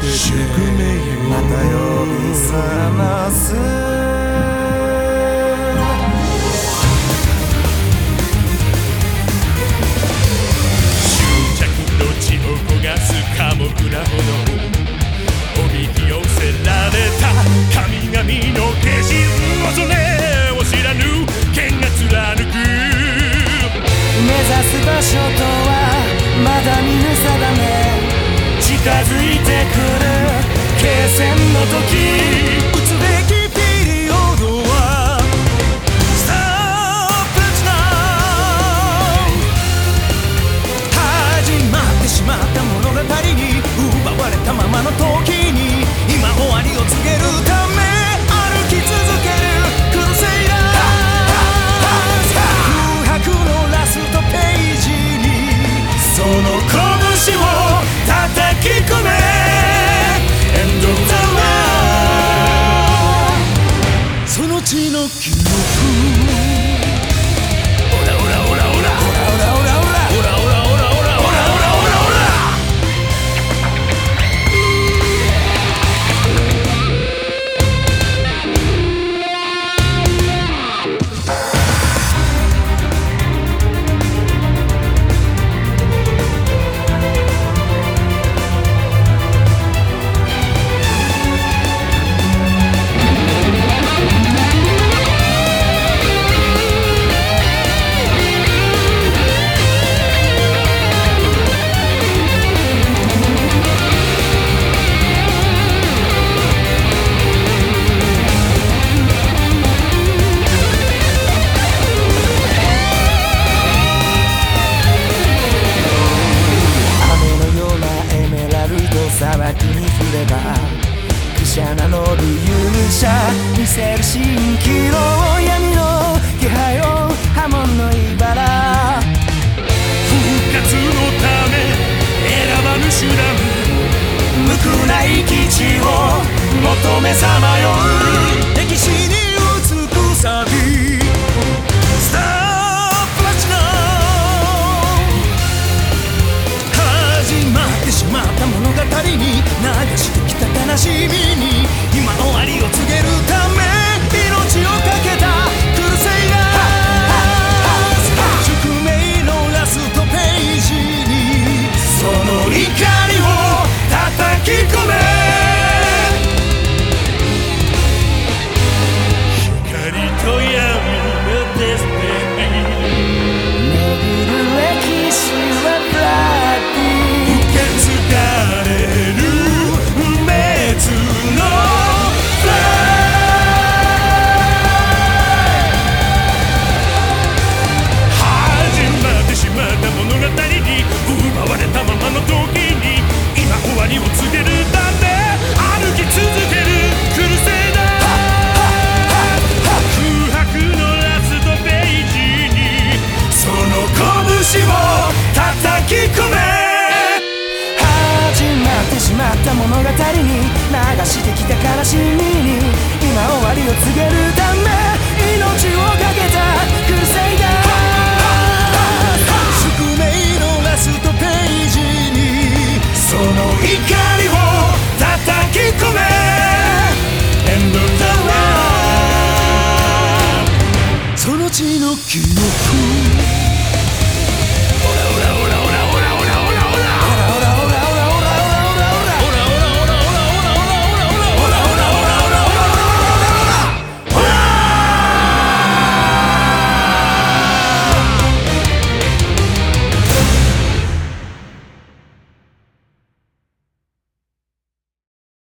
て宿命また呼び覚ます執着の血を焦がす寡黙な炎おびき寄せられた神々の化身恐れを知らぬ剣が貫く目指す場所とはまだ見ぬ定め。づいてくる。決戦の時うつべ蜃気楼闇の気配を波紋の茨。復活のため選ばぬ手段無垢ない基地を求めさまよう。歴史に映くサビスタープラチナ始まってしまった物語に流してきた悲しみに今終わりを告げるためった物語に流してきた悲しみに今終わりを告げるため命をかけたクルセイダー宿命のラストページにその怒りを叩き込め。End of the world その血の記憶。